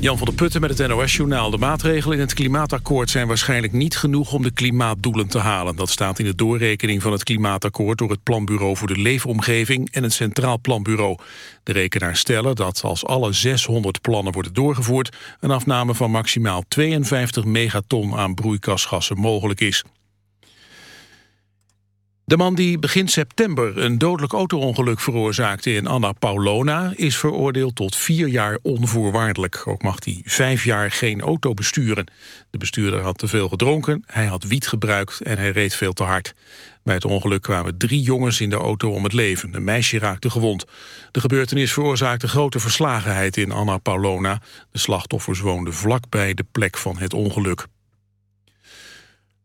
Jan van der Putten met het NOS-journaal. De maatregelen in het klimaatakkoord zijn waarschijnlijk niet genoeg om de klimaatdoelen te halen. Dat staat in de doorrekening van het klimaatakkoord door het Planbureau voor de Leefomgeving en het Centraal Planbureau. De rekenaars stellen dat als alle 600 plannen worden doorgevoerd, een afname van maximaal 52 megaton aan broeikasgassen mogelijk is. De man die begin september een dodelijk autoongeluk veroorzaakte in Anna Paulona is veroordeeld tot vier jaar onvoorwaardelijk. Ook mag hij vijf jaar geen auto besturen. De bestuurder had te veel gedronken, hij had wiet gebruikt en hij reed veel te hard. Bij het ongeluk kwamen drie jongens in de auto om het leven. Een meisje raakte gewond. De gebeurtenis veroorzaakte grote verslagenheid in Anna Paulona. De slachtoffers woonden vlak bij de plek van het ongeluk.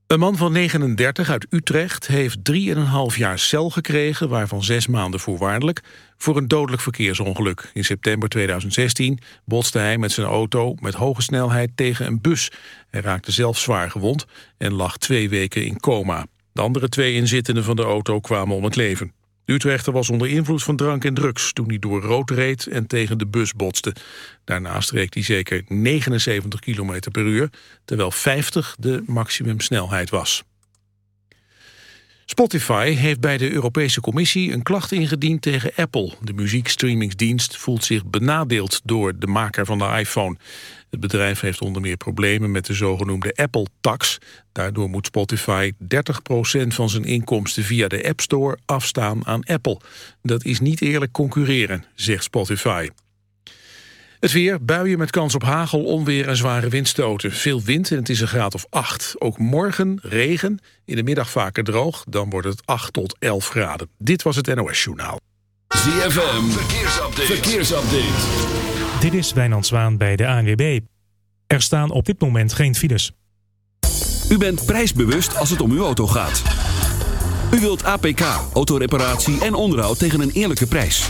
Een man van 39 uit Utrecht heeft 3,5 jaar cel gekregen... waarvan zes maanden voorwaardelijk, voor een dodelijk verkeersongeluk. In september 2016 botste hij met zijn auto met hoge snelheid tegen een bus. Hij raakte zelf zwaar gewond en lag twee weken in coma. De andere twee inzittenden van de auto kwamen om het leven. Utrechter was onder invloed van drank en drugs toen hij door rood reed en tegen de bus botste. Daarnaast reed hij zeker 79 km per uur, terwijl 50 de maximumsnelheid was. Spotify heeft bij de Europese Commissie een klacht ingediend tegen Apple. De muziekstreamingsdienst voelt zich benadeeld door de maker van de iPhone. Het bedrijf heeft onder meer problemen met de zogenoemde Apple-tax. Daardoor moet Spotify 30% van zijn inkomsten via de App Store afstaan aan Apple. Dat is niet eerlijk concurreren, zegt Spotify. Het weer, buien met kans op hagel, onweer en zware windstoten. Veel wind en het is een graad of 8. Ook morgen regen, in de middag vaker droog. Dan wordt het 8 tot 11 graden. Dit was het NOS Journaal. ZFM, verkeersupdate. verkeersupdate. Dit is Wijnand Zwaan bij de ANWB. Er staan op dit moment geen files. U bent prijsbewust als het om uw auto gaat. U wilt APK, autoreparatie en onderhoud tegen een eerlijke prijs.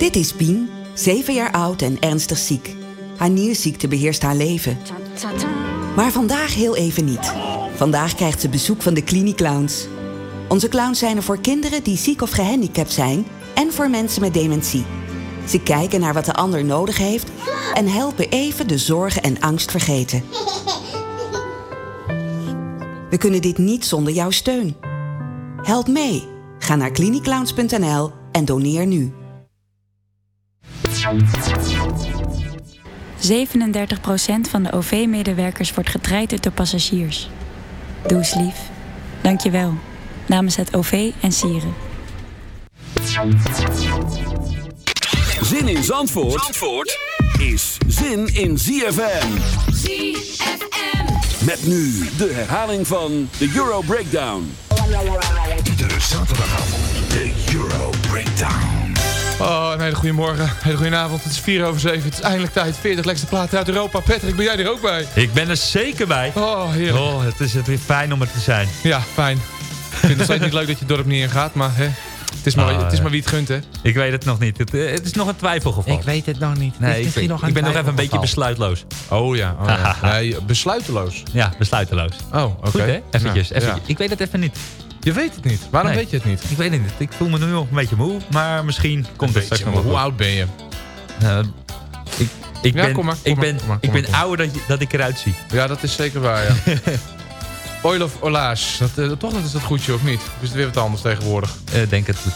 Dit is Pien, 7 jaar oud en ernstig ziek. Haar nierziekte beheerst haar leven. Maar vandaag heel even niet. Vandaag krijgt ze bezoek van de Cliniclowns. Onze clowns zijn er voor kinderen die ziek of gehandicapt zijn... en voor mensen met dementie. Ze kijken naar wat de ander nodig heeft... en helpen even de zorgen en angst vergeten. We kunnen dit niet zonder jouw steun. Help mee. Ga naar cliniclowns.nl en doneer nu. 37% van de OV-medewerkers wordt getraind door passagiers. Doe eens lief. Dank je wel. Namens het OV en Sieren. Zin in Zandvoort, Zandvoort is zin in ZFM. ZFM. Met nu de herhaling van de Euro Breakdown. Iedere zaterdagavond de Euro Breakdown. Oh, een hele goede morgen, hele goede avond. Het is 4 over 7. Het is eindelijk tijd. 40 lekkerste platen uit Europa. Patrick, ben jij er ook bij? Ik ben er zeker bij. Oh, heerlijk. Oh, het is weer fijn om er te zijn. Ja, fijn. Ik vind het steeds niet leuk dat je het dorp niet in gaat, maar hè, het, is maar, Oh, het is maar wie het gunt, hè? Ik weet het nog niet. Het, eh, het is nog een twijfelgeval. Ik weet het nog niet. Het Nee, ik, nog ik ben nog even een beetje besluitloos. Oh ja, oh, ja. Nee, besluiteloos. Ja, besluiteloos. Oh, oké. Goed, hè? Eventjes. Ja, eventjes. ja. Ik weet het even niet. Je weet het niet. Waarom Nee. weet je het niet? Ik weet het niet. Ik voel me nu nog een beetje moe. Maar misschien komt het straks nog wel Hoe oud ben je? Eh, ik, ik Ja, ben, kom maar, kom ik maar, ben, kom maar, ik ben ouder dat, je- dat ik eruit zie. Ja, dat is zeker waar, ja. Oil of Olaas. Dat, eh, toch dat is dat goedje, of niet? Of is het weer wat anders tegenwoordig? Eh, denk het goed.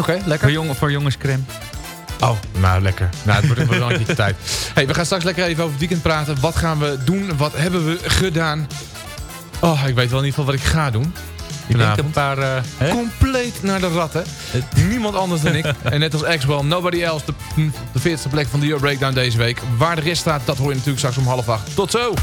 Oké, lekker. Voor, jong, voor jongenscreme. Oh, nou lekker. Nou, het wordt een keertje tijd. Hey, we gaan straks lekker even over het weekend praten. Wat gaan we doen? Wat hebben we gedaan? Oh, ik weet wel in ieder geval wat ik ga doen. Ik denk een paar... eh? Compleet naar de ratten. Niemand anders dan ik. En net als Axwell, nobody else. De, de 40ste plek van de Euro Breakdown deze week. Waar de rest staat, dat hoor je natuurlijk straks om half acht. Tot zo!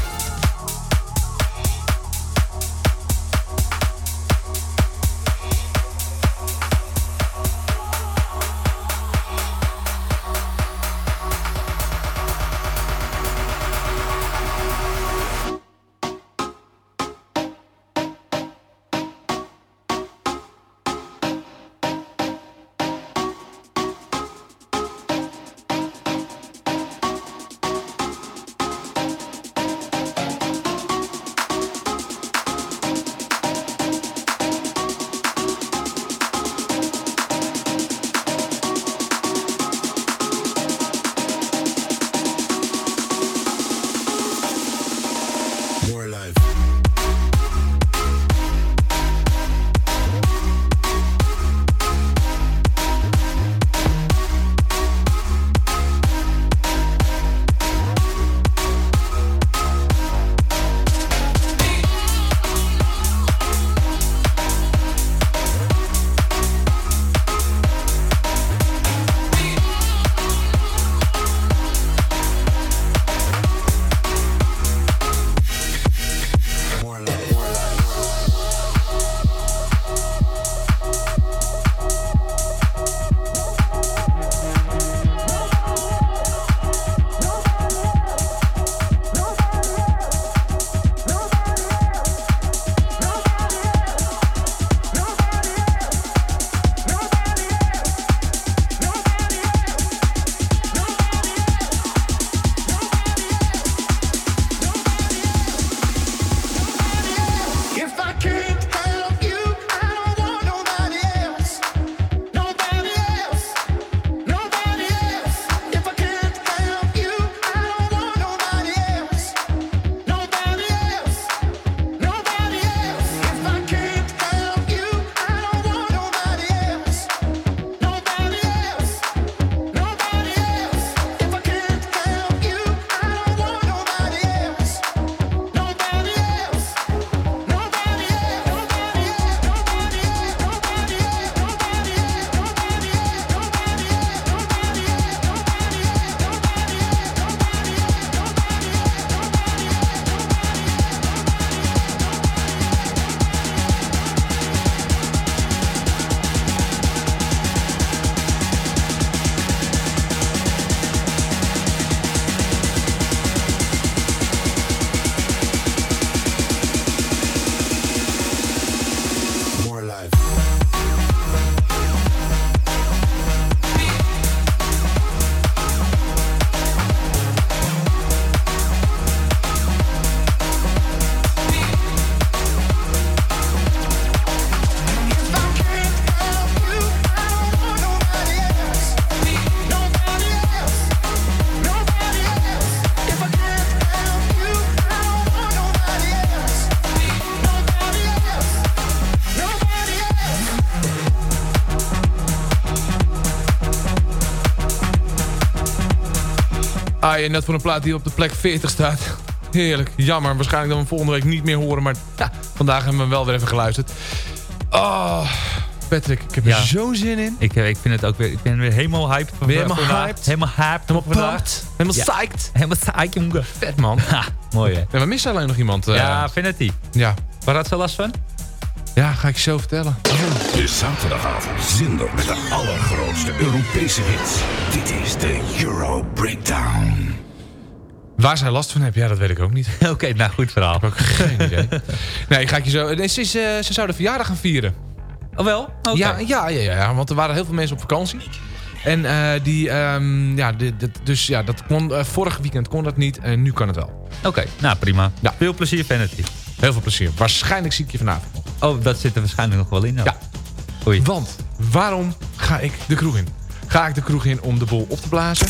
En net voor een plaat die op de plek 40 staat. Heerlijk. Jammer. Waarschijnlijk dat we hem volgende week niet meer horen. Maar ja, vandaag hebben we hem wel weer even geluisterd. Oh, Patrick, ik heb Ja. er zo'n zin in. Ik, eh, ik vind het ook weer, ik ben weer helemaal hyped. Van helemaal vandaag. hyped? Helemaal hyped. Helemaal pumped. Helemaal Ja. psyched. Helemaal psyched, jongen. Vet, man. Ha, mooi hè. En we missen alleen nog iemand. eh, ja, Vanity. ja. Waar had ze last van? Ja, ga ik je zo vertellen. De zaterdagavond zinder met de allergrootste Europese hits. Dit is de Euro Breakdown. Waar zij last van heeft, ja, dat weet ik ook niet. Oké, nou goed verhaal. Ook geen idee. Nee, ga ik je zo... Nee, ze, is, eh, ze zou de verjaardag gaan vieren. Oh wel? Ja, ja, ja, ja, want er waren heel veel mensen op vakantie. En eh, die, ehm, ja, dit- dit- dus ja, dat kon, eh, vorig weekend kon dat niet en nu kan het wel. Oké, nou prima. Ja. Veel plezier Vanity. Heel veel plezier. Waarschijnlijk zie ik je vanavond nog. Oh, dat zit er waarschijnlijk nog wel in. Ja. Oei. Want waarom ga ik de kroeg in? Ga ik de kroeg in om de boel op te blazen?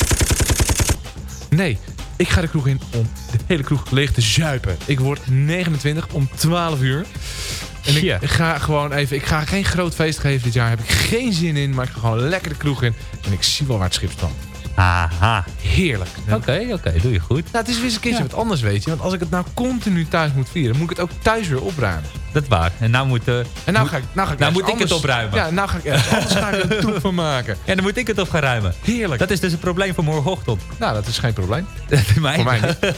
Nee, ik ga de kroeg in om de hele kroeg leeg te zuipen. Ik word 29 om 12 uur. En ik ga gewoon even... Ik ga geen groot feest geven dit jaar. Heb ik geen zin in. Maar ik ga gewoon lekker de kroeg in. En ik zie wel waar het schip staat. Aha. Heerlijk. Oké, oké, doe je goed. Nou, het is weer eens een keertje wat anders, weet je. Want als ik het nou continu thuis moet vieren, moet ik het ook thuis weer opruimen. Dat waar. En nou moet... eh, En nou moet- ga ik, nou ga ik nou moet ik het opruimen. Ja, nou ga ik ergens anders ga ik een toep van maken. Ja, dan moet ik het op gaan ruimen. Heerlijk. Dat is dus een probleem voor morgenochtend. Nou, dat is geen probleem. Mij Voor mij niet.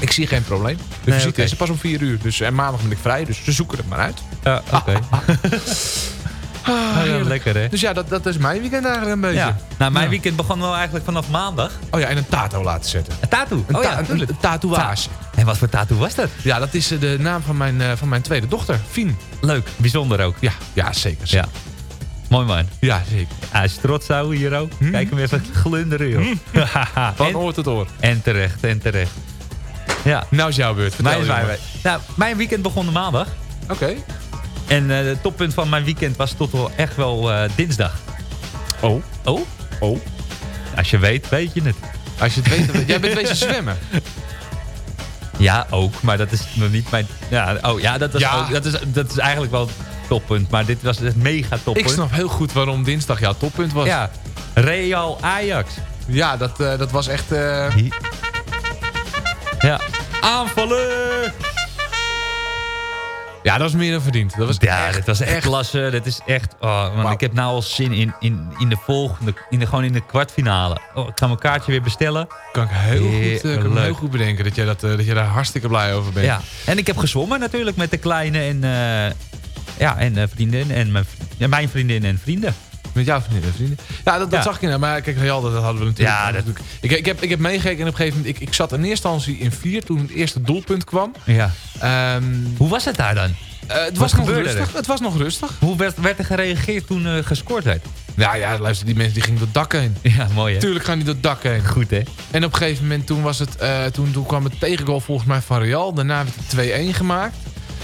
ik zie geen probleem. De Nee, visite is pas om 4 uur. Dus, en maandag ben ik vrij, dus ze zoeken het maar uit. Ja, oké. Ah, Oh, ja, heerlijk. lekker hè? Dus ja, dat, dat is mijn weekend eigenlijk een beetje. Ja. Nou, mijn Ja. weekend begon wel eigenlijk vanaf maandag. Oh ja, en een tato laten zetten. Een tattoo. Een, oh ta- ja, een, natuurlijk. een tatoeage. En wat voor tattoo was dat? Ja, dat is eh, de naam van mijn, eh, van mijn tweede dochter, Fien. Leuk. Bijzonder ook. Ja, ja zeker. Ja. Mooi man. Ja, zeker. Hij is trots zo hier ook. Kijk hem even glunderen joh. Van en, oor tot oor. en terecht, en terecht. Ja, Nou is jouw beurt. Vertel, mijn, jongen. mijn, nou, mijn weekend begon de maandag. Oké. En eh, het toppunt van mijn weekend was tot wel echt wel eh, dinsdag. Oh. Oh? Oh. Als je weet, weet je het. Als je het weet, dan jij bent wezen zwemmen. Ja, ook. Maar dat is nog niet mijn... Ja, oh, ja, dat, was Ja. Ook, dat, is, dat is eigenlijk wel het toppunt. Maar dit was het mega toppunt. Ik snap heel goed waarom dinsdag jouw toppunt was. Ja, Real Ajax. Ja, dat, eh, dat was echt... eh, Ja. Aanvallen! Ja, dat was meer dan verdiend. Dat was Ja, echt, dit was echt, echt- klasse. Dat is echt... Oh, man. Ik heb nou al zin in, in, in de volgende... In de, gewoon in de kwartfinale. Oh, ik ga mijn kaartje weer bestellen. Kan ik heel goed, eh, kan heel goed bedenken dat jij, dat, eh, dat jij daar hartstikke blij over bent. Ja. En ik heb gezwommen natuurlijk met de kleine en... eh, ja, en vriendin en mijn, ja, mijn vriendin en vrienden. Met jouw vriendin en vrienden. Ja, dat, dat zag je nou. Maar kijk, Real, dat hadden we natuurlijk. Ja, dat- natuurlijk- Ik, ik, heb, ik heb meegekeken en op een gegeven moment... Ik, ik zat in eerste instantie in vier toen het eerste doelpunt kwam. Ja. Ehm, Hoe was het daar dan? eh, het was nog rustig. er? Het was nog rustig. Hoe werd, werd er gereageerd toen eh, gescoord werd? Ja, ja, luister, die mensen die gingen door het dak heen. Ja, mooi hè? Tuurlijk gaan die door het dak heen. Goed hè? En op een gegeven moment toen, was het, eh, toen, toen kwam het tegengoal volgens mij van Real. Daarna werd het 2-1 gemaakt.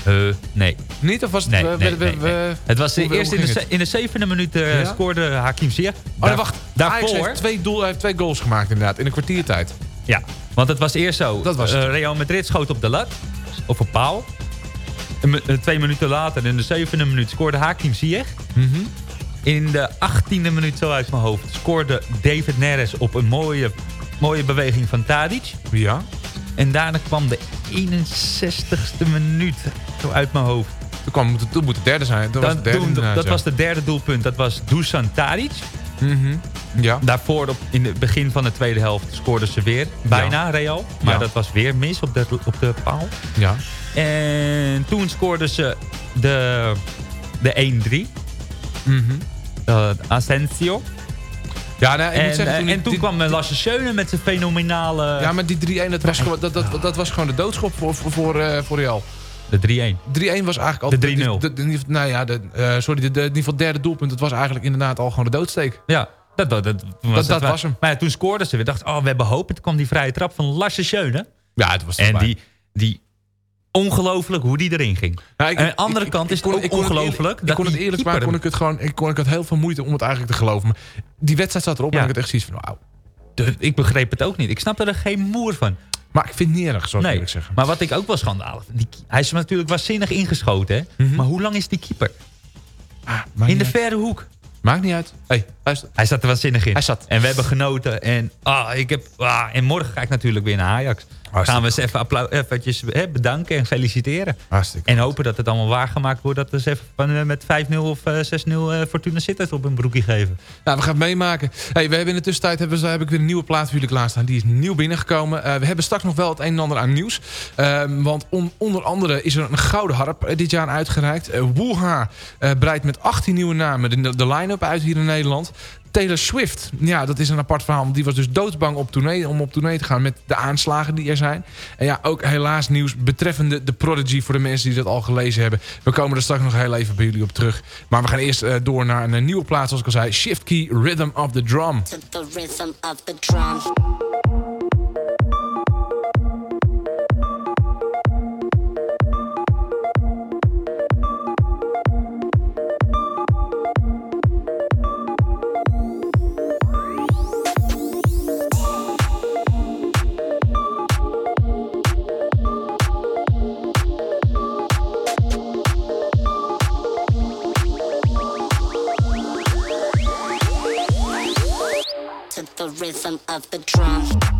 Eh, nee. Niet? Of was het... Nee, eh, we- nee, we- nee. we- Het was hoe- de, eerst in de, ze- in de zevende minuut eh, Ja? scoorde Hakim Ziyech. Oh, wacht. Ajax Daarvoor... heeft twee, doel, hij heeft twee goals gemaakt inderdaad. In een kwartiertijd. Ja, want het was eerst zo. Dat was Eh, het. Real Madrid schoot op de lat. Of op paal. Eh, twee minuten later, in de zevende minuut, scoorde Hakim Ziyech. Mhm. In de achttiende minuut, zo uit mijn hoofd, scoorde David Neres op een mooie, mooie beweging van Tadic. Ja. En daarna kwam de 61ste minuut, zo uit mijn hoofd. Toen, kwam, toen moet het derde zijn. Dat was het derde toen- dat ja. was de derde doelpunt, dat was Dusan Tadic. Mhm. Ja. Daarvoor, op, in het begin van de tweede helft, scoorden ze weer. Bijna Real. Maar dat was weer mis op de, op de paal. Ja. En toen scoorden ze de, de 1-3. Mhm. Uh, Asensio. Ja, nou, ik En, moet zeggen, eh, toen en toen kwam eh, Lasse Schöne met zijn fenomenale... Ja, maar die 3-1, dat was, gewoon, dat, dat, dat was gewoon de doodschop voor, voor, voor, eh, voor Real. De 3-1. 3-1 was eigenlijk al... De 3-0. de- de- de- nou ja, de, eh, sorry, de, de, in ieder geval derde doelpunt. Dat was eigenlijk inderdaad al gewoon de doodsteek. Ja, dat, dat, dat, was, Dat- dat was hem. Maar ja, toen scoorden ze weer. dachten oh, we hebben hoop. Het kwam die vrije trap van Lasse Schöne. Ja, het was En die, die ongelooflijk hoe die erin ging. Nou, ik- Aan de andere ik- kant ik is het ook ik ongelooflijk Ik dat kon het eerlijk maar kon ik het gewoon... Ik, kon, ik had heel veel moeite om het eigenlijk te geloven. Maar die wedstrijd zat erop Ja. en ik had echt zoiets van... Wauw. De- ik begreep het ook niet. Ik snapte er geen moer van. Maar ik vind het niet erg, zou ik Nee, eerlijk zeggen. maar wat ik ook wel schandalig vind. Hij is natuurlijk waanzinnig ingeschoten. Hè? Mhm. Maar hoe lang is die keeper? Ah, In de uit. verre hoek. Maakt niet uit. hey, luister. Hij zat er waanzinnig in. Hij zat. En we hebben genoten. En, ah, ik heb, ah, en morgen ga ik natuurlijk weer naar Ajax. Gaan we eens even eventjes hè, bedanken en feliciteren. Hartstikke. En hopen dat het allemaal waargemaakt wordt. Dat we ze even eh, met 5-0 of eh, 6-0 eh, Fortuna Sittard op een broekje geven. Nou, we gaan het meemaken. Hey, we hebben in de tussentijd hebben, we- heb ik weer een nieuwe plaat voor jullie klaarstaan. Die is nieuw binnengekomen. Eh, we hebben straks nog wel het een en ander aan nieuws. Ehm, want on- onder andere is er een gouden harp eh, dit jaar uitgereikt. Woeha eh, breidt met 18 nieuwe namen de, de line-up uit hier in Nederland. Taylor Swift, ja, dat is een apart verhaal. want Die was dus doodsbang op tournee, om op tournee te gaan met de aanslagen die er zijn. En ja, ook helaas nieuws betreffende de Prodigy voor de mensen die dat al gelezen hebben. We komen er straks nog heel even bij jullie op terug. Maar we gaan eerst eh, door naar een, eh, nieuwe plaats, zoals ik al zei. Shift Key Rhythm of the Drum. the rhythm of the drum. rhythm of the drum.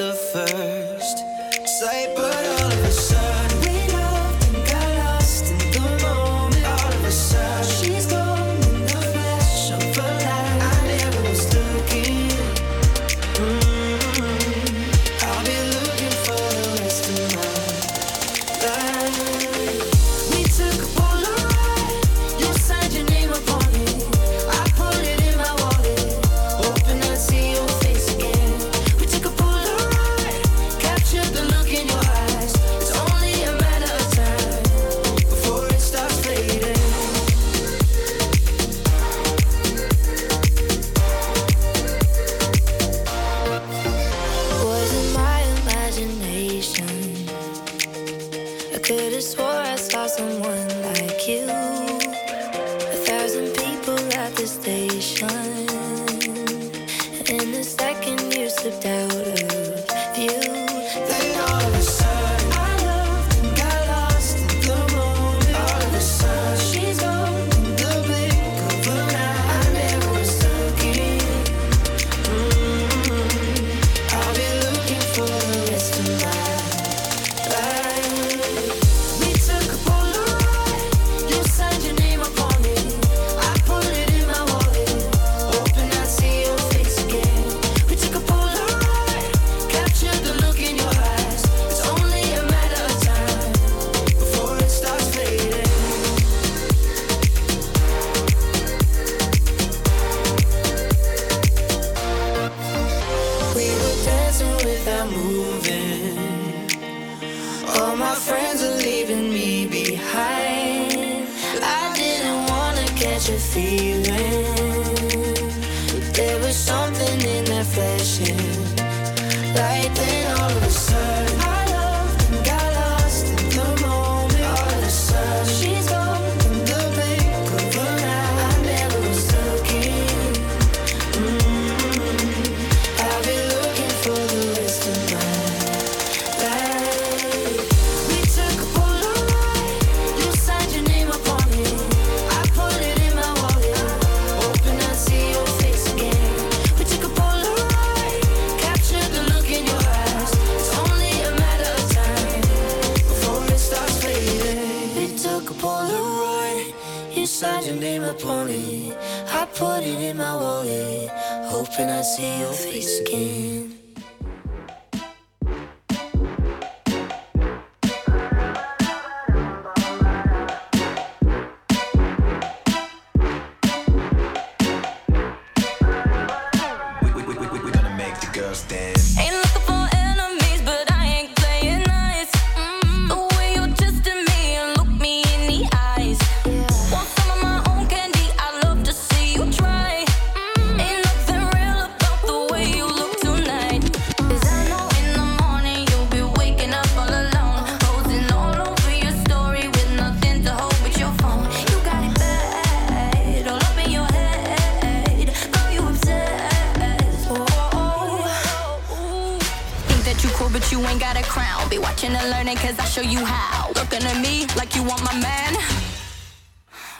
but you ain't got a crown. Be watching and learning, cause I show you how. Looking at me like you want my man.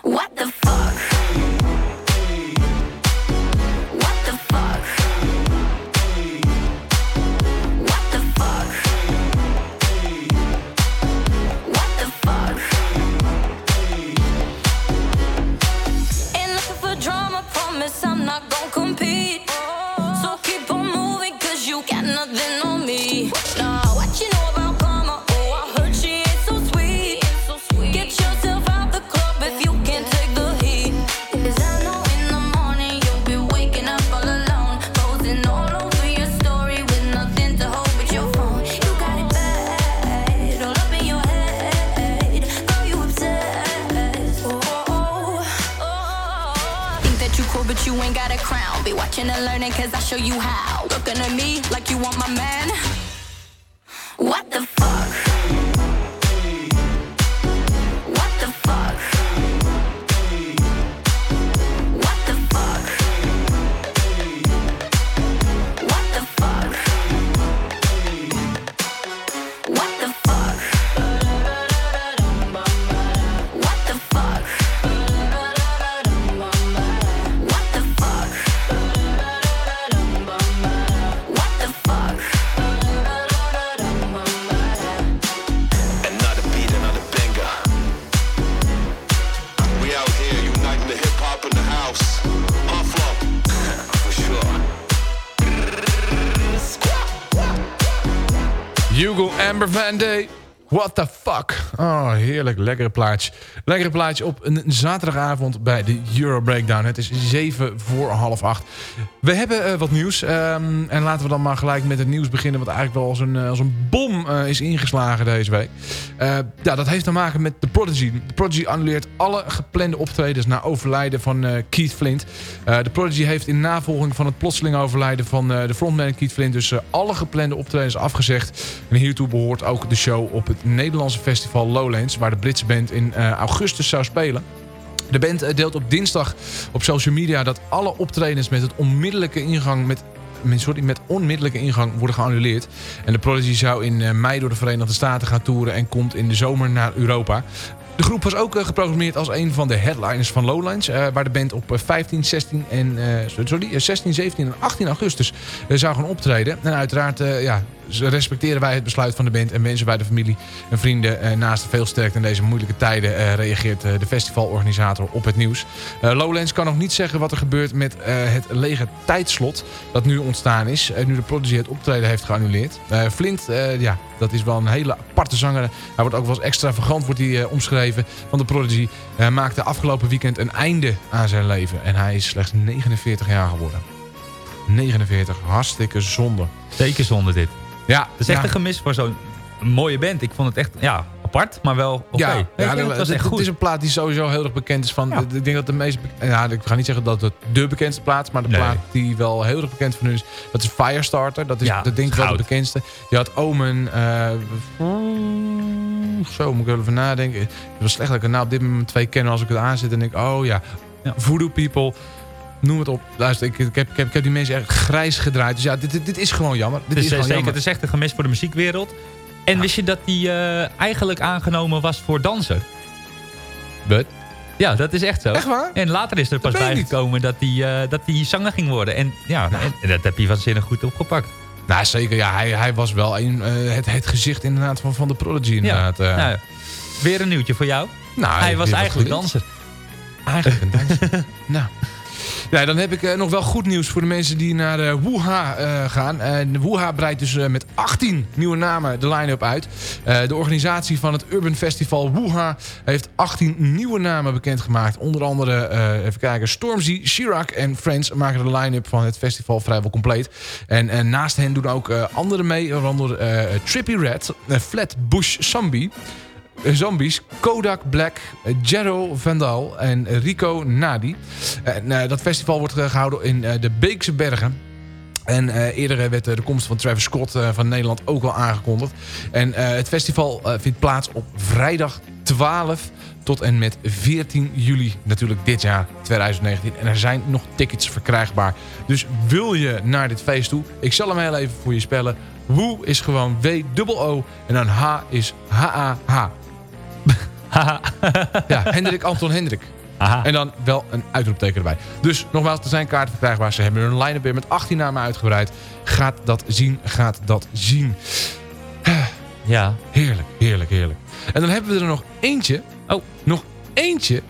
What the fuck? Amber Van Day. What the Oh, heerlijk. Lekkere plaatje. Lekkere plaatje op een zaterdagavond bij de Euro Breakdown. Het is 7 voor half 8. We hebben eh, wat nieuws. ehm, en laten we dan maar gelijk met het nieuws beginnen... wat eigenlijk wel als een, eh, als een bom eh, is ingeslagen deze week. Ja, dat heeft te maken met The Prodigy. The Prodigy annuleert alle geplande optredens... na overlijden van Keith Flint. The Prodigy heeft in navolging van het plotseling overlijden... van de frontman Keith Flint... dus alle geplande optredens afgezegd. En hiertoe behoort ook de show op het Nederlandse festival Lowlands... waar de Britse band in eh, augustus zou spelen. De band eh, deelt op dinsdag op social media dat alle optredens met het onmiddellijke ingang met Sorry, met onmiddellijke ingang worden geannuleerd. En de Prodigy zou in eh, mei door de Verenigde Staten gaan toeren... en komt in de zomer naar Europa. De groep was ook geprogrammeerd als een van de headliners van Lowlands... waar de band op eh, 15, 16, en, sorry, eh, 16, 17 en 18 augustus zou gaan optreden. En uiteraard ja, respecteren wij het besluit van de band... en wensen wij de familie en vrienden eh, naast veel sterkte in deze moeilijke tijden... eh, reageert eh, de festivalorganisator op het nieuws. Lowlands kan nog niet zeggen wat er gebeurt met het lege tijdslot... dat nu ontstaan is, nu de Prodigy het optreden heeft geannuleerd. Flint, ja, dat is wel een hele aparte zanger. Hij wordt ook wel eens extravagant wordt hij, omschreven van de Prodigy. Maakte afgelopen weekend een einde aan zijn leven. En hij is slechts 49 jaar geworden. 49, hartstikke zonde. Zeker zonder dit. Ja, Het is echt een gemis voor zo'n mooie band. Ik vond het echt ja, apart, maar wel oké. Ja, Weet ja, je, dat- het was is een plaat die sowieso heel erg bekend is. Van, Ja. Ik denk dat de meest... Ja, ik ga niet zeggen dat het de bekendste plaat is. Maar de Nee. plaat die wel heel erg bekend van hun is... Dat is Firestarter. Dat is Ja, dat denk ik wel de bekendste. Je had Omen. eh, zo, moet ik even nadenken. Het was slecht dat ik er nou op dit moment twee ken. Als ik het aanzet en denk oh ja. Ja. Voodoo People. Noem het op. Luister, ik, ik, heb, ik, heb, ik heb die mensen echt grijs gedraaid. Dus ja, dit, dit, dit is gewoon jammer. Dit is, eh, gewoon zeker, jammer. het is echt een gemis voor de muziekwereld. En wist je dat die eh, eigenlijk aangenomen was voor danser? But? Ja, dat is echt zo. Echt waar? En later is er pas bijgekomen dat hij dat die zanger ging worden. En ja, en, en dat heb je waanzinnig goed opgepakt. Nou, zeker. Ja, hij, hij was wel een, eh, het, het gezicht inderdaad van, van de Prodigy. Inderdaad. eh. Nou, weer een nieuwtje voor jou. Nou, hij was eigenlijk danser. Eigenlijk een dansje. nou. Ja, dan heb ik eh, nog wel goed nieuws voor de mensen die naar eh Wuha eh, gaan. En Wuha breidt dus met 18 nieuwe namen de line-up uit. De organisatie van het Urban Festival Wuha heeft 18 nieuwe namen bekendgemaakt. Onder andere, even kijken, Stormzy, Chirac en Friends maken de line-up van het festival vrijwel compleet. En, en naast hen doen ook anderen mee, waaronder Trippy Red, Flatbush Zombie... Zombies, Kodak Black, Jero Vandal en Rico Nadi. Eh, dat festival wordt eh, gehouden in eh, de Beekse Bergen. En eh, eerder werd de komst van Travis Scott van Nederland ook al aangekondigd. En het festival vindt plaats op vrijdag 12 tot en met 14 juli natuurlijk dit jaar 2019. En er zijn nog tickets verkrijgbaar. Dus wil je naar dit feest toe? Ik zal hem heel even voor je spellen. Woe is gewoon W-O-O en dan H is H-A-H. Ja, Hendrik Anton Hendrik. En dan wel een uitroepteken erbij. Dus nogmaals, er zijn kaarten verkrijgbaar. Ze hebben hun line-up weer met 18 namen uitgebreid. Gaat dat zien, gaat dat zien. Ja. Heerlijk, heerlijk, heerlijk. En dan hebben we er nog eentje. Oh, nog eentje.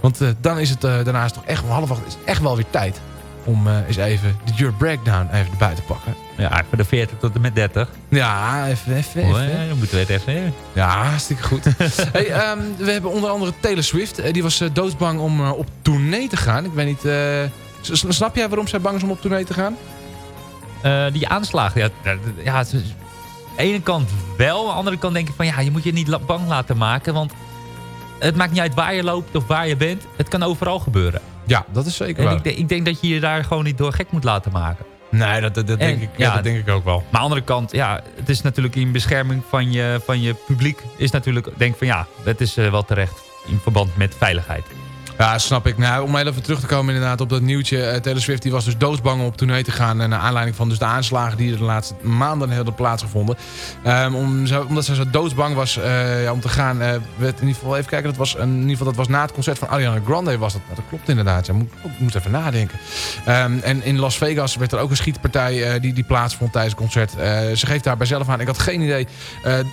Want eh, dan is het uh, daarnaast toch echt om half acht is echt wel weer tijd. Om uh, eens even de Your Breakdown even erbij te pakken. Ja, van de 40 tot en met 30. Ja, even, even, even. Oh, ja, dan moeten we het even... Ja, hartstikke goed. hey, um, we hebben onder andere Taylor Swift. die was doodsbang om op tournee te gaan. Ik weet niet... snap jij waarom zij bang is om op tournee te gaan? die aanslagen, ja... ja aan de ene kant wel. Aan de andere kant denk ik van... Ja, je moet je niet bang laten maken. Want het maakt niet uit waar je loopt of waar je bent. Het kan overal gebeuren. Ja, dat is zeker en ik, ik, denk dat je je daar gewoon niet door gek moet laten maken. Nee, dat, dat, dat denk, ik, ja, dat denk ik ook wel. Maar aan de andere kant, ja, het is natuurlijk in bescherming van je, van je publiek... is natuurlijk, denk van ja, het is uh, wel terecht in verband met veiligheid. Ja, snap ik. Nou, om even terug te komen inderdaad op dat nieuwtje. Uh, Taylor Swift die was dus doodsbang om op tournee te gaan. Naar aanleiding van dus de aanslagen die er de laatste maanden hadden plaatsgevonden. Um, om, zo, omdat ze zo doodsbang was uh, ja, om te gaan. Werd in ieder geval, even kijken, dat was, in ieder geval, dat was na het concert van Ariana Grande was dat. Nou, dat klopt inderdaad. Ja, moet, moet even nadenken. Um, en in Las Vegas werd er ook een schietpartij die, die plaatsvond tijdens het concert. ze geeft daarbij zelf aan. Ik had geen idee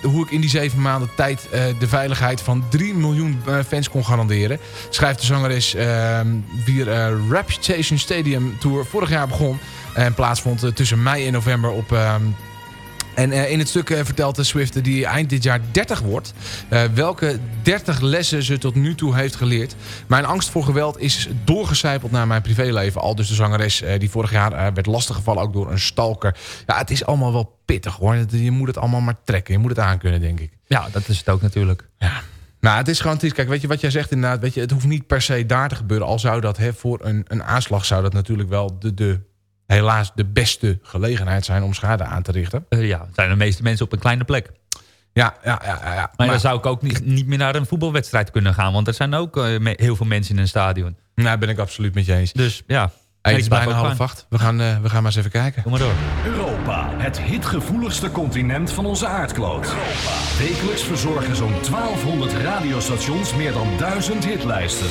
hoe ik in die zeven maanden tijd de veiligheid van 3 miljoen fans kon garanderen. Schrijft de zangeres uh, wie uh, Reputation Stadium Tour vorig jaar begon. En plaatsvond uh, tussen mei en november op... Uh, en uh, in het stuk vertelt de Swift die eind dit jaar 30 wordt. Welke 30 lessen ze tot nu toe heeft geleerd. Mijn angst voor geweld is doorgecijpeld naar mijn privéleven. Al dus de zangeres die vorig jaar werd lastiggevallen ook door een stalker. Ja, het is allemaal wel pittig hoor. Je moet het allemaal maar trekken. Je moet het aankunnen denk ik. Ja, dat is het ook natuurlijk. Ja. Nou, het is gewoon... Kijk, weet je wat jij zegt inderdaad? Weet je, het hoeft niet per se daar te gebeuren. Al zou dat hè, voor een, een aanslag zou dat natuurlijk wel de, de, helaas de beste gelegenheid zijn om schade aan te richten. Uh, ja, het zijn de meeste mensen op een kleine plek. Ja, ja, ja. ja. Maar, maar dan zou ik ook niet, niet meer naar een voetbalwedstrijd kunnen gaan. Want er zijn ook uh, heel veel mensen in een stadion. Nou, ben ik absoluut met je eens. Dus ja... Hey, het is bijna half acht. We gaan, uh, we gaan maar eens even kijken. Kom maar door. Europa, het hitgevoeligste continent van onze aardkloot. Europa. Wekelijks verzorgen zo'n 1200 radiostations meer dan 1000 hitlijsten.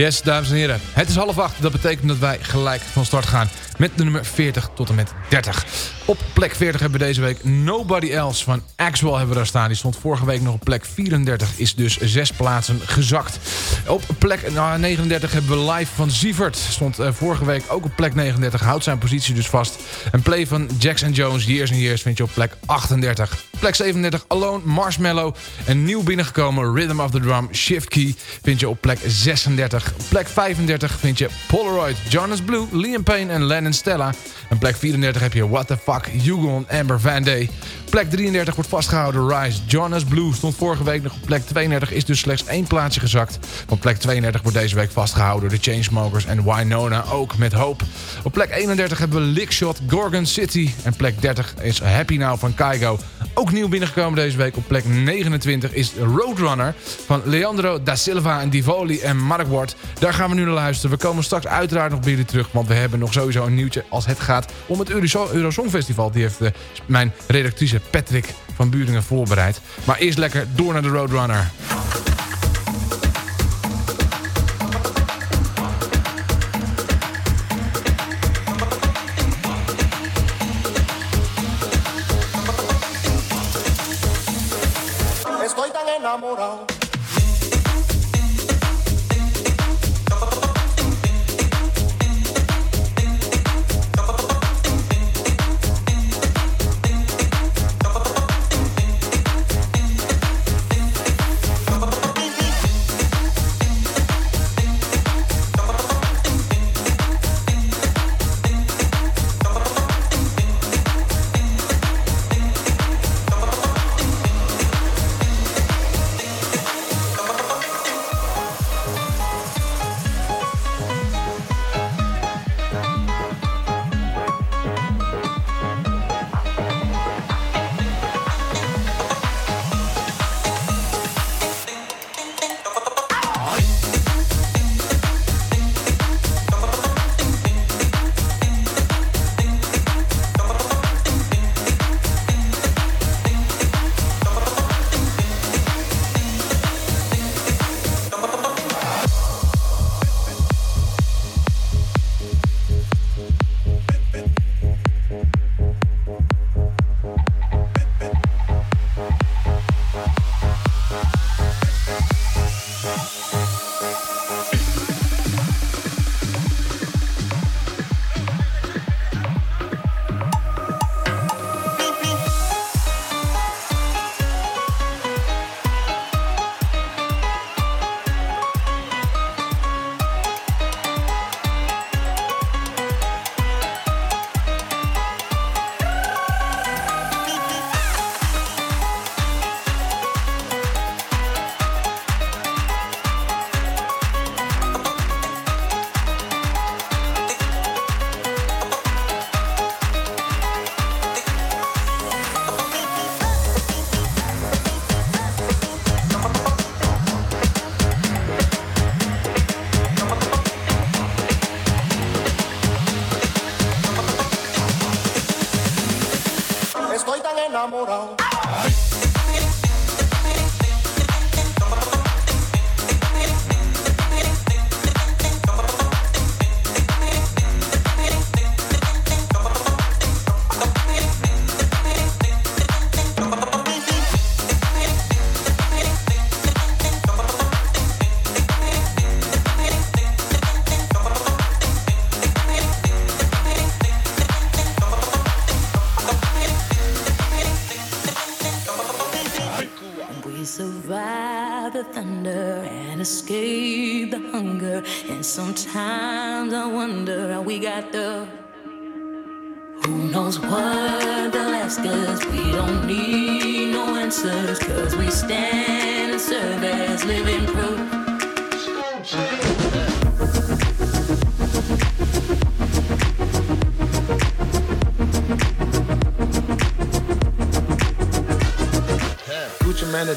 Yes, dames en heren. Het is half acht. Dat betekent dat wij gelijk van start gaan met de nummer 40 tot en met 30. Op plek 40 hebben we deze week Nobody Else van Axwell hebben we daar staan. Die stond vorige week nog op plek 34. Is dus zes plaatsen gezakt. Op plek nou, 39 hebben we Live van Sievert. Stond eh, vorige week ook op plek 39. Houdt zijn positie dus vast. En play van Jackson Jones, Years and Years, vind je op plek 38. Plek 37 Alone, Marshmallow. En nieuw binnengekomen Rhythm of the Drum, Shift Key, vind je op plek 36. Plek 35 vind je Polaroid, Jonas Blue, Liam Payne en Lennon Stella. En plek 34 heb je What the Fuck, Hugo en Amber Van Day. Plek 33 wordt vastgehouden Rise. Jonas Blue stond vorige week nog op plek 32. Is dus slechts één plaatsje gezakt. Want plek 32 wordt deze week vastgehouden door de Chainsmokers en Winona ook met hoop. Op plek 31 hebben we Lickshot, Gorgon City. En plek 30 is Happy Now van Kaigo. Ook nieuw binnengekomen deze week. Op plek 29 is Roadrunner van Leandro da Silva en Divoli en Mark Ward. Daar gaan we nu naar luisteren. We komen straks uiteraard nog bij jullie terug. Want we hebben nog sowieso een nieuwtje als het gaat om het Euroso- Eurosong Festival. Die heeft eh, mijn redactrice Patrick van Buringen voorbereid. Maar eerst lekker door naar de Roadrunner.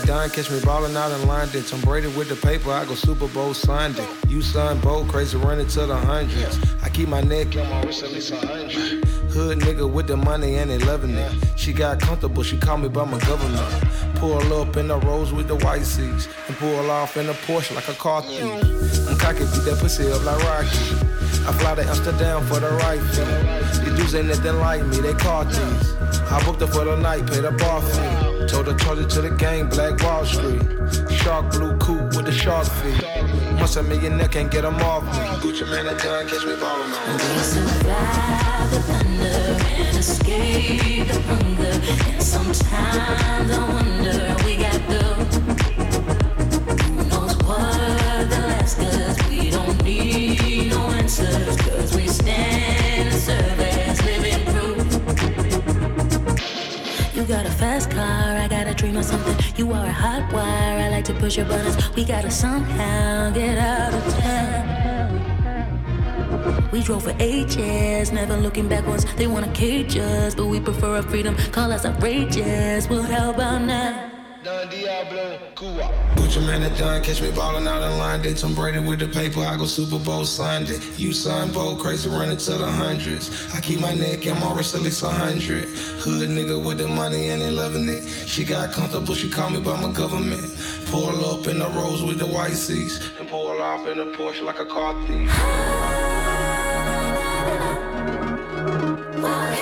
got. Catch me ballin' out in London. Tom Brady with the paper, I go Super Bowl Sunday. You son bold, crazy running to the hundreds. I keep my neck on my wrist at least a hundred. Hood nigga with the money and they loving it. She got comfortable, she called me by my government. Pull up in the rose with the white seats and pull off in a Porsche like a car thief. I'm cocky, beat that pussy up like Rocky. I fly to Amsterdam for the right fee. These dudes ain't nothing like me, they car thieves. I booked her for the night, paid a bar fee. Told her, told her to the game, Black Wall Street. Shark blue coupe with the shark feet. Must a millionaire can't get them off me. Gucci man, I done catch me ballin' on. We survive the thunder and escape the hunger. And sometimes I wonder we or something. You are a hot wire, I like to push your buttons. We gotta somehow get out of town. We drove for ages, never looking backwards. They wanna cage us, but we prefer our freedom. Call us outrageous. Well, help out now? Butcher man at done catch me ballin' out in line, London. Tom Brady with the paper, I go Super Bowl signed it. You sign bold, crazy running to the hundreds. I keep my neck and my already at least a hundred. Hood nigga with the money and they loving it. She got comfortable, she called me by my government. Pull up in the rose with the white seats and pull off in a Porsche like a car thief.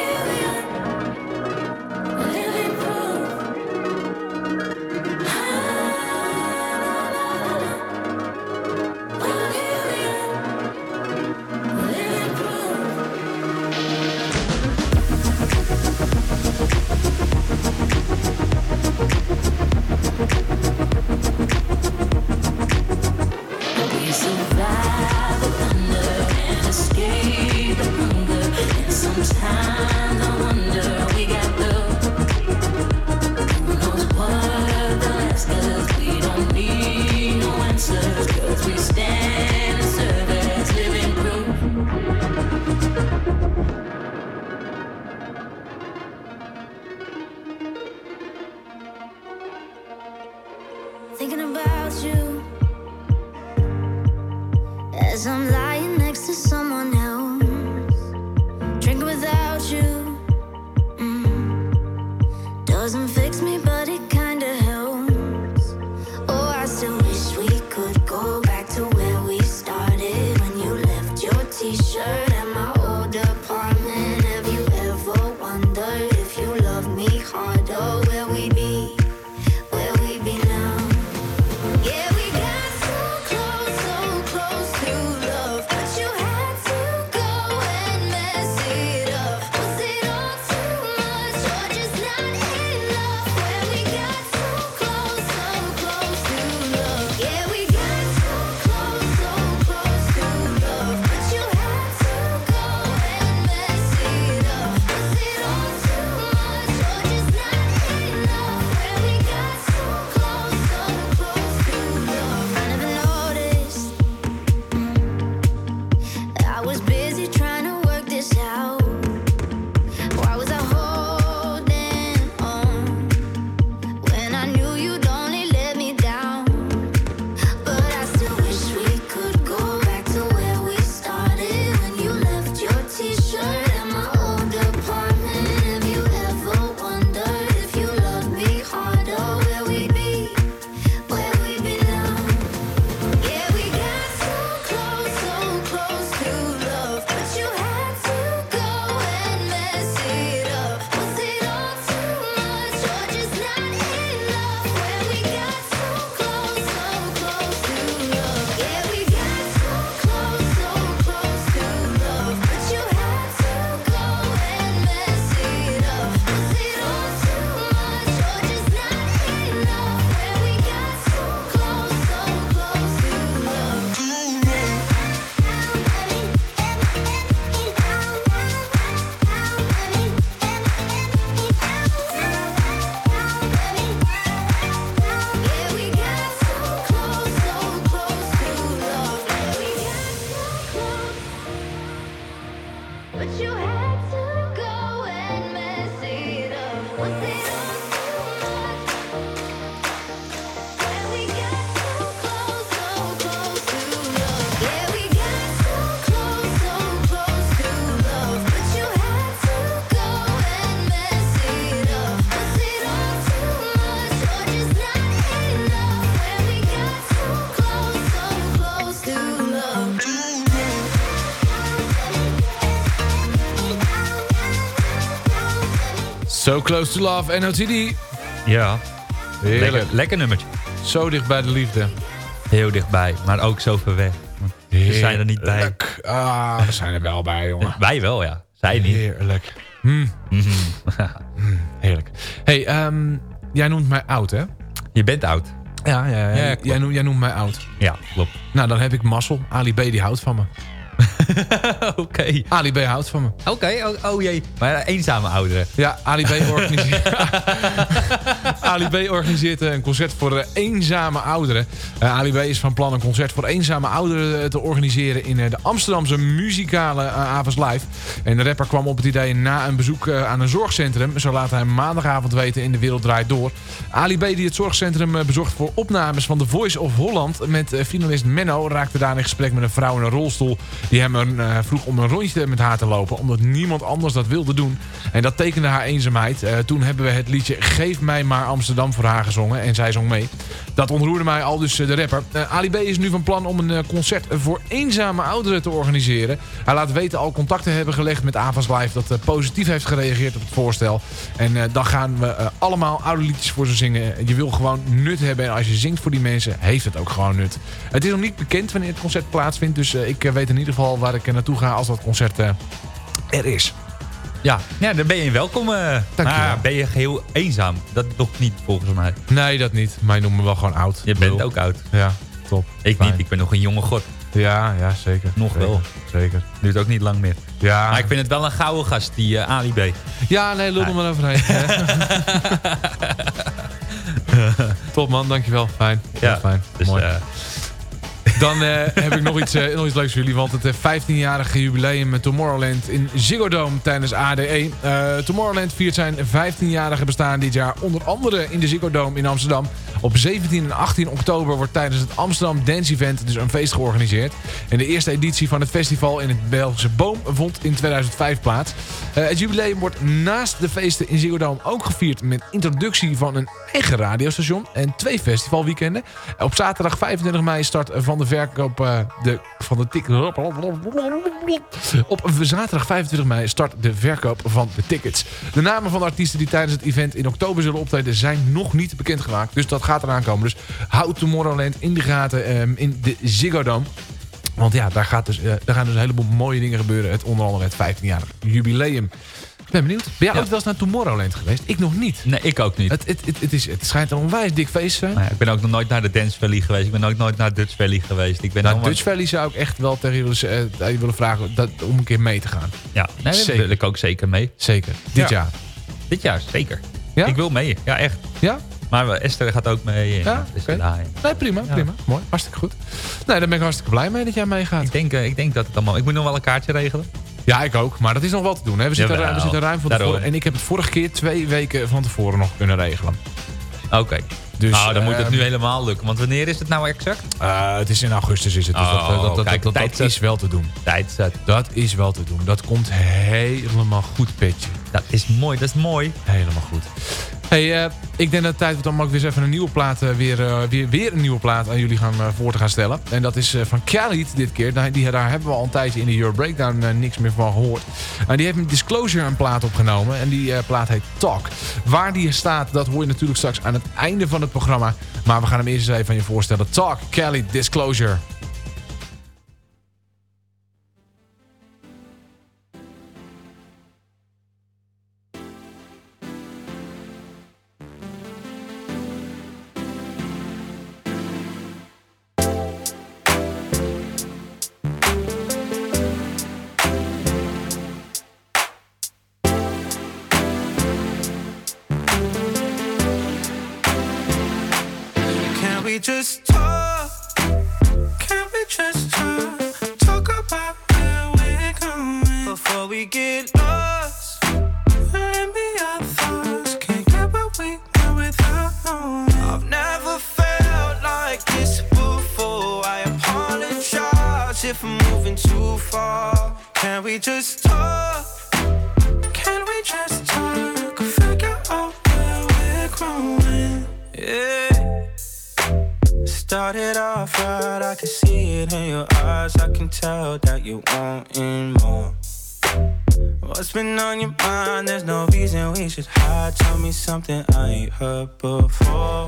So Close to Love, NOTD. Ja. Heerlijk. Lekker, lekker nummertje. Zo dicht bij de liefde. Heel dichtbij, maar ook zo ver weg. We zijn er niet bij. Ah, we zijn er wel bij, jongen. Wij wel, ja. Zij niet. Heerlijk. Hm. Mhm. Hm, Heerlijk. hey, ehm, jij noemt mij oud, hè? Je bent oud. Ja, ja, ja. Ja, jij, noemt, jij noemt mij oud. Ja, klopt. Nou, dan heb ik mazzel. Ali B. die houdt van me. Oké. Ali B. houdt van me. Oké, oh, oh jee. Maar eenzame ouderen. Ja, Ali B. organiseert, Ali B. organiseert eh, een concert voor eh, eenzame ouderen. Eh, Ali B. is van plan een concert voor eenzame ouderen te organiseren... in de Amsterdamse muzikale eh, Avonds Live. En de rapper kwam op het idee na een bezoek aan een zorgcentrum. Zo laat hij maandagavond weten in De Wereld Draait Door. Ali B. die het zorgcentrum bezocht voor opnames van The Voice of Holland... met finalist Menno raakte daar in gesprek met een vrouw in een rolstoel... die hem een, eh, vroeg om een rondje met haar te lopen... omdat niemand anders dat wilde doen. En dat tekende haar eenzaamheid. Eh, toen hebben we het liedje Geef mij maar Amsterdam voor haar gezongen. En zij zong mee. Dat ontroerde mij al dus eh, de rapper. Ali B is nu van plan om een concert voor eenzame ouderen te organiseren. Hij laat weten al contact te hebben gelegd met Avas Live... dat positief heeft gereageerd op het voorstel. En dan gaan we allemaal oude liedjes voor ze zingen. Je wil gewoon nut hebben. En als je zingt voor die mensen, heeft het ook gewoon nut. Het is nog niet bekend wanneer het concert plaatsvindt. Dus ik weet in ieder geval waar ik naartoe ga als dat concert eh, er is. Ja, ja, dan ben je welkom. eh maar ben je geheel eenzaam? Dat toch niet, volgens mij. Nee, dat niet. Mij noemen me wel gewoon oud. Je bent ook oud. Ja, top. Ik Fijn. niet, ik ben nog een jonge god. Ja, ja, zeker. Nog Zeker, wel. Zeker. Duurt ook niet lang meer. Ja. Maar ik vind het wel een gouden gast, die eh, Ali B. Ja, nee, lul er maar overheen. Top man, dankjewel. Fijn. Ja, fijn. dus, Mooi. Dan eh, heb ik nog iets, eh, nog iets leuks voor jullie. Want het eh, 15-jarige jubileum met Tomorrowland in Ziggo Dome tijdens ADE. Eh, Tomorrowland viert zijn 15-jarige bestaan dit jaar. Onder andere in de Ziggo Dome in Amsterdam. Op 17 en 18 oktober wordt tijdens het Amsterdam Dance Event dus een feest georganiseerd. En de eerste editie van het festival in het Belgische Boom vond in 2005 plaats. Eh, het jubileum wordt naast de feesten in Ziggo Dome ook gevierd met introductie van een eigen radiostation en twee festivalweekenden. Op zaterdag 25 mei start van de verkoop eh, de, van de tickets. Op zaterdag 25 mei start de verkoop van de tickets. De namen van de artiesten die tijdens het event in oktober zullen optreden zijn nog niet bekendgemaakt. Dus dat gaat eraan komen. Dus houd Tomorrowland in de gaten ehm, in de Ziggo Dome. Want ja, daar, gaat dus, eh, daar gaan dus een heleboel mooie dingen gebeuren. Het, onder andere het 15-jarig jubileum. Ik ben benieuwd. Ben jij ooit wel eens naar Tomorrowland geweest? Ik nog niet. nee, ik ook niet. Het, het, het, het is, het schijnt een onwijs dik feest te zijn. Nou ik ben ook nog nooit naar de Dance Valley geweest. Ik ben ook nooit naar Dutch Valley geweest. Ik ben Naar allemaal- Dutch Valley zou ik echt wel tegen willen, eh, willen vragen dat, om een keer mee te gaan. Ja, nee, daar wil ik ook zeker mee. Zeker. Dit Ja. jaar. Dit jaar, zeker. Ja? Ik wil mee, ja echt. Ja? Maar Esther gaat ook mee. Ja, dus. Nee, prima, Ja. prima. Mooi, hartstikke goed. Nee, daar ben ik hartstikke blij mee dat jij meegaat. Ik denk, eh, ik denk dat het allemaal... Ik moet nog wel een kaartje regelen. Ja, ik ook. Maar dat is nog wel te doen. Hè. We, zitten, ruim- we zitten ruim van tevoren. En ik heb het vorige keer twee weken van tevoren nog kunnen regelen. Oké. Dus, nou, dan moet het ehm, nu helemaal lukken. Want wanneer is het nou exact? Eh, het is in augustus is het. Dus dat, Oh, dat, dat, dat, kijk, dat, dat tijd zat. is wel te doen. Dat is wel te doen. Dat komt helemaal goed, Petje. Dat is mooi, dat is mooi. Helemaal goed. Hey, eh, ik denk dat het tijd wordt om ook weer eens even een nieuwe plaat, eh, weer, eh, weer, weer een nieuwe plaat aan jullie gaan, eh, voor te gaan stellen. En dat is eh, van Khalid dit keer. Daar, die, daar hebben we al een tijdje in de Euro Breakdown eh, niks meer van gehoord. En die heeft met Disclosure een plaat opgenomen. En die eh, plaat heet Talk. Waar die staat, dat hoor je natuurlijk straks aan het einde van het programma. Maar we gaan hem eerst eens even aan je voorstellen. Talk, Khalid, Disclosure. something I ain't heard before.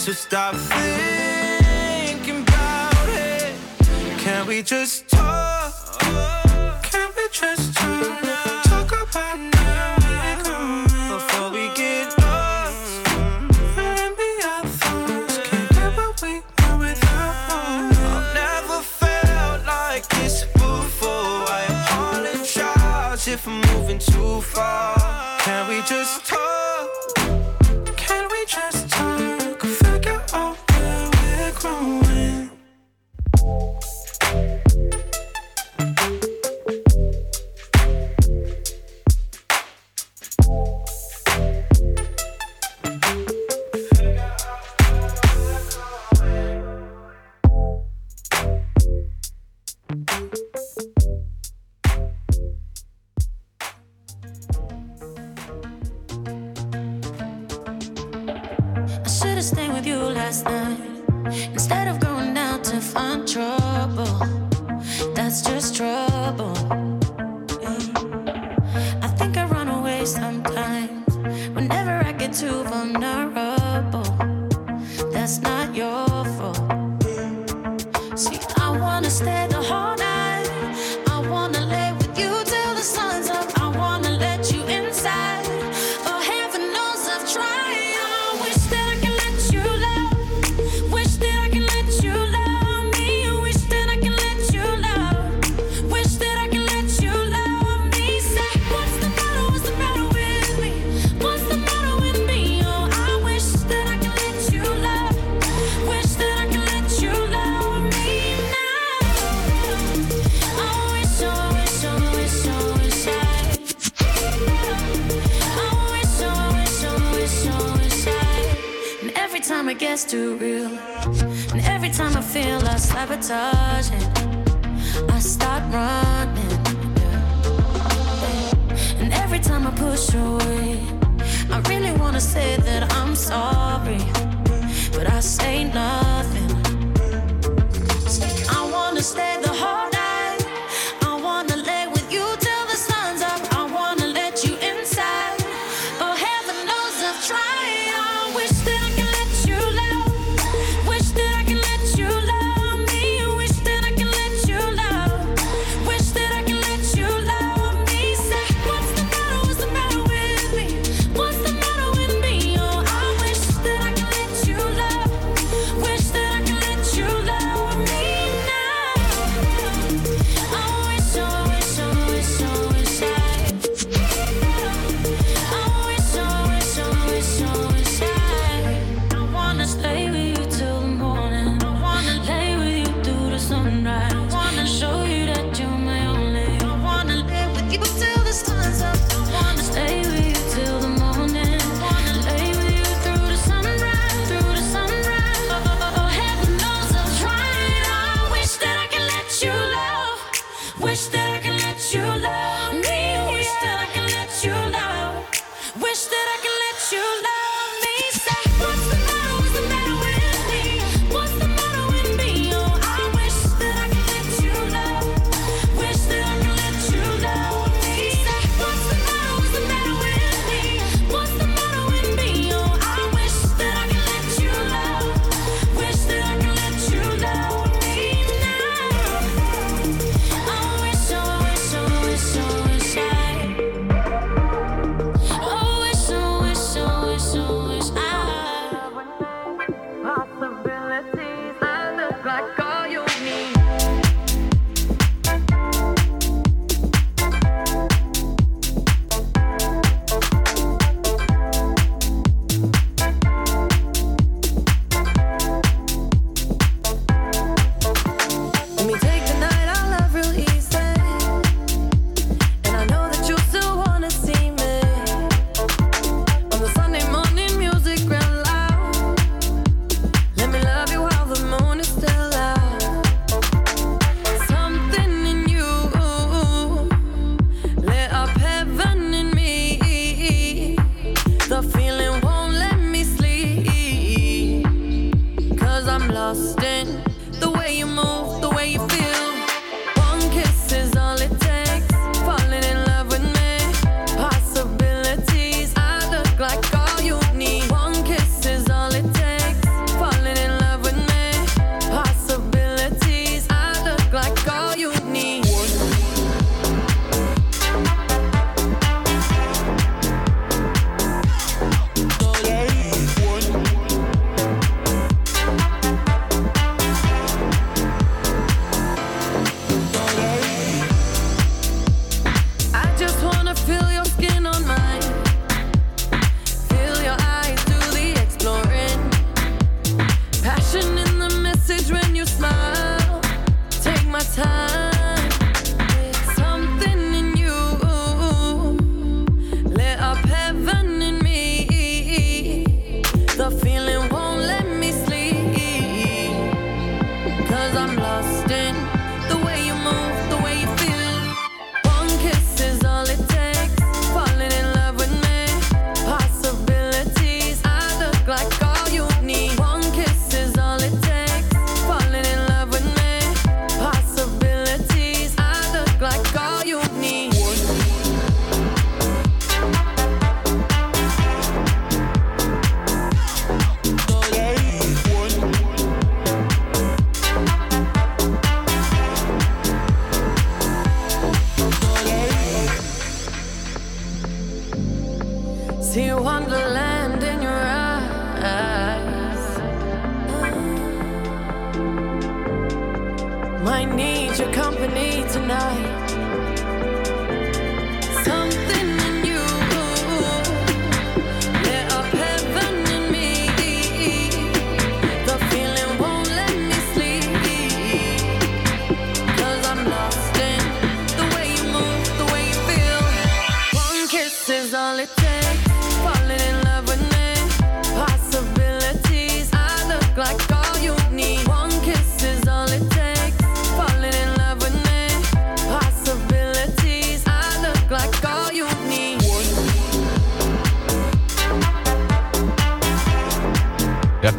So stop thinking about it. Can we just talk? Can we just talk? About now before we get lost. Can't what we want without one. I've never felt like this before. I apologize if I'm moving too far. Can we just talk? too real. And every time I feel like sabotage I start running. Yeah. And every time I push away, I really wanna say that I'm sorry, but I say nothing.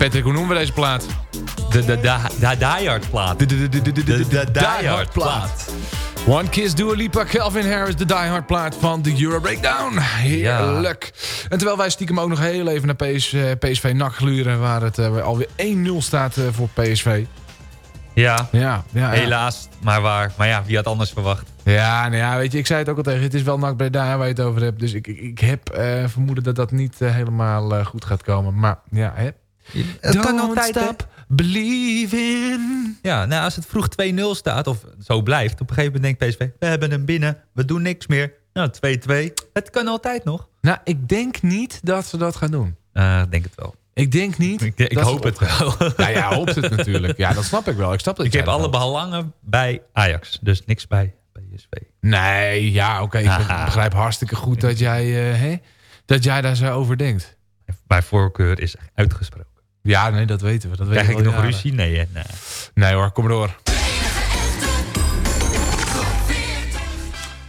Patrick, hoe noemen we deze plaat? De, de, de, de Die Hard plaat. De, de, de, de, de, plaat. One Kiss, Dua Lipa, Calvin Harris, de Die Hard plaat van de Euro Breakdown. Heerlijk. En terwijl wij stiekem ook nog heel even naar PS, eh, PSV NAC gluren... waar het eh, alweer 1-0 staat eh, voor PSV. Ja, Ja, ja, ja. helaas. Maar waar. Maar ja, wie had anders verwacht? Ja, nou ja, weet je, ik zei het ook al tegen. Het is wel NAC Breda waar je het over hebt. Dus ik, ik, ik heb vermoeden dat dat niet helemaal goed gaat komen. Maar ja, hè. Het kan altijd, hè? stop believing. Ja, nou, als het vroeg 2-0 staat, of zo blijft... op een gegeven moment denkt PSV... we hebben hem binnen, we doen niks meer. Nou, 2-2. Het kan altijd nog. Nou, ik denk niet dat ze dat gaan doen. Eh, Ik denk het wel. Ik denk niet. Ik, ik hoop het wel. Ja, ja, hoopt het natuurlijk. Ja, dat snap ik wel. Ik snap dat Ik heb alle belangen bij Ajax. Dus niks bij PSV. Nee, ja, oké. ik begrijp hartstikke goed dat jij, eh, hè, dat jij daar zo over denkt. Bij voorkeur is uitgesproken. Ja, nee, dat weten we. Dat Krijg weten ik we nog al jaren. ruzie? Nee, hè? nee. Nee hoor, kom maar door.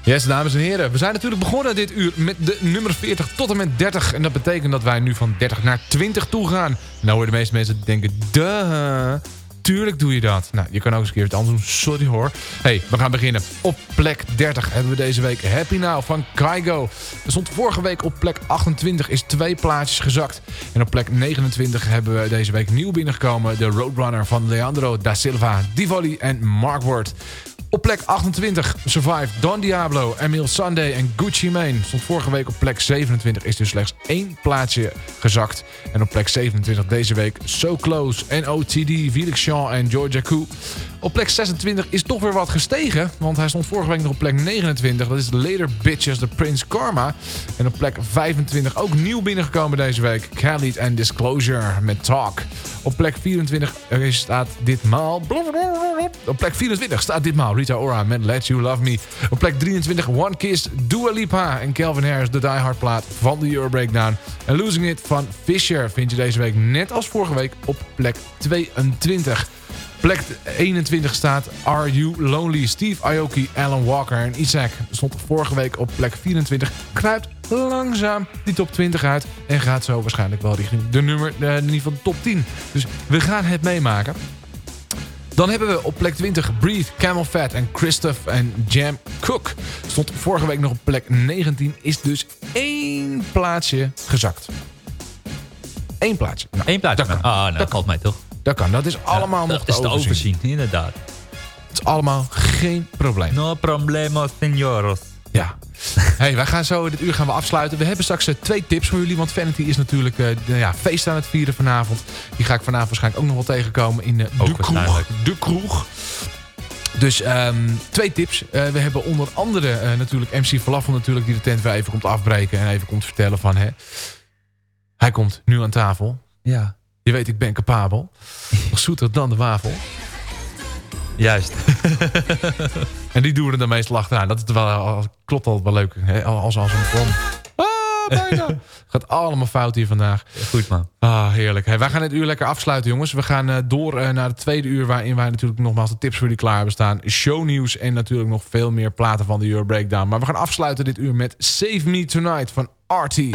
Yes, dames en heren. We zijn natuurlijk begonnen dit uur met de nummer 40 tot en met 30. En dat betekent dat wij nu van 30 naar 20 toe gaan. Nou hoor de meeste mensen denken, duh, tuurlijk doe je dat. Nou, je kan ook eens een keer het anders doen. Sorry hoor. hey, we gaan beginnen. Op plek 30 hebben we deze week Happy Now van Kaigo. Er stond vorige week op plek 28, is twee plaatjes gezakt. En op plek 29 hebben we deze week nieuw binnengekomen. De Roadrunner van Leandro da Silva, Divoli en Mark Ward. Op plek 28 Survive Don Diablo, Emil Sunday en Gucci Mane. Stond vorige week op plek 27, is dus slechts één plaatsje gezakt. En op plek 27 deze week So Close, NOTD, Felix Jean en Georgia Koo. Op plek 26 is toch weer wat gestegen, want hij stond vorige week nog op plek 29. Dat is Later Bitches, de Prince Karma. En op plek 25 ook nieuw binnengekomen deze week. Khalid en Disclosure met Talk. Op plek 24 staat ditmaal... Op plek 24 staat ditmaal Rita Ora met Let You Love Me. Op plek 23 One Kiss, Dua Lipa en Calvin Harris, de Die Hard plaat van de Euro Breakdown. En Losing It van Fisher vind je deze week net als vorige week op plek 22. Plek 21 staat Are You Lonely? Steve Aoki, Alan Walker en Isaac stond vorige week op plek 24. Kruipt langzaam die top 20 uit. En gaat zo waarschijnlijk wel richting de nummer, eh, in ieder geval de top 10. Dus we gaan het meemaken. Dan hebben we op plek 20 Breathe, Camel Fat en Christoph en Jam Cook. Stond vorige week nog op plek 19. Is dus één plaatsje gezakt. Eén plaatsje. Nou, Eén plaatsje. Dat kan. Ah, nou, dat valt mij toch. Dat kan. Dat is allemaal nog Dat is te overzien, inderdaad. Het is allemaal geen probleem. No problemo, senores. Ja. hey, wij gaan zo dit uur gaan we afsluiten. We hebben straks eh, twee tips voor jullie. Want Vanity is natuurlijk eh, de, ja, feest aan het vieren vanavond. Die ga ik vanavond waarschijnlijk ook nog wel tegenkomen in eh, de kroeg. De kroeg. Dus ehm, twee tips. We hebben onder andere natuurlijk MC Falafel natuurlijk... die de tent weer even komt afbreken en even komt vertellen van... Hè, hij komt nu aan tafel. Ja. Je weet, ik ben capabel. Nog zoeter dan de wafel. Juist. En die doen er dan meestal achteraan. Dat is wel, klopt altijd wel leuk. Hè? Als, als een bom. Ah, bijna. Gaat allemaal fout hier vandaag. Goed man. Ah, heerlijk. Hey, wij gaan dit uur lekker afsluiten, jongens. We gaan eh, door eh, naar het tweede uur... waarin wij natuurlijk nogmaals de tips voor jullie klaar hebben staan. Shownieuws en natuurlijk nog veel meer platen van de Euro Breakdown. Maar we gaan afsluiten dit uur met Save Me Tonight van Artie.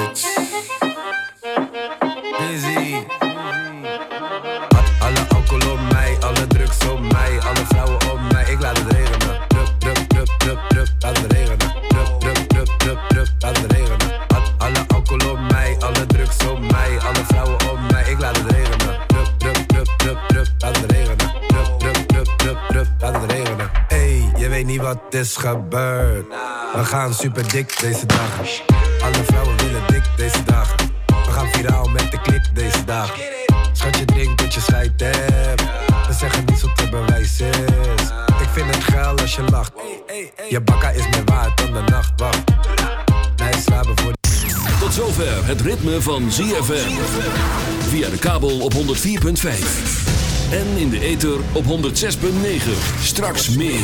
niet wat is gebeurd. We gaan super dik deze dagen. Alle vrouwen willen dik deze dagen. We gaan viraal met de klik deze dagen. Schat je drink dat je scheid hebt. We zeggen niets wat te bewijs is. Ik vind het geil als je lacht. Je bakka is meer waard dan de nacht. Wacht. Nee, slapen voor Tot zover het ritme van ZFM. Via de kabel op 104.5. En in de ether op 106.9. Straks meer.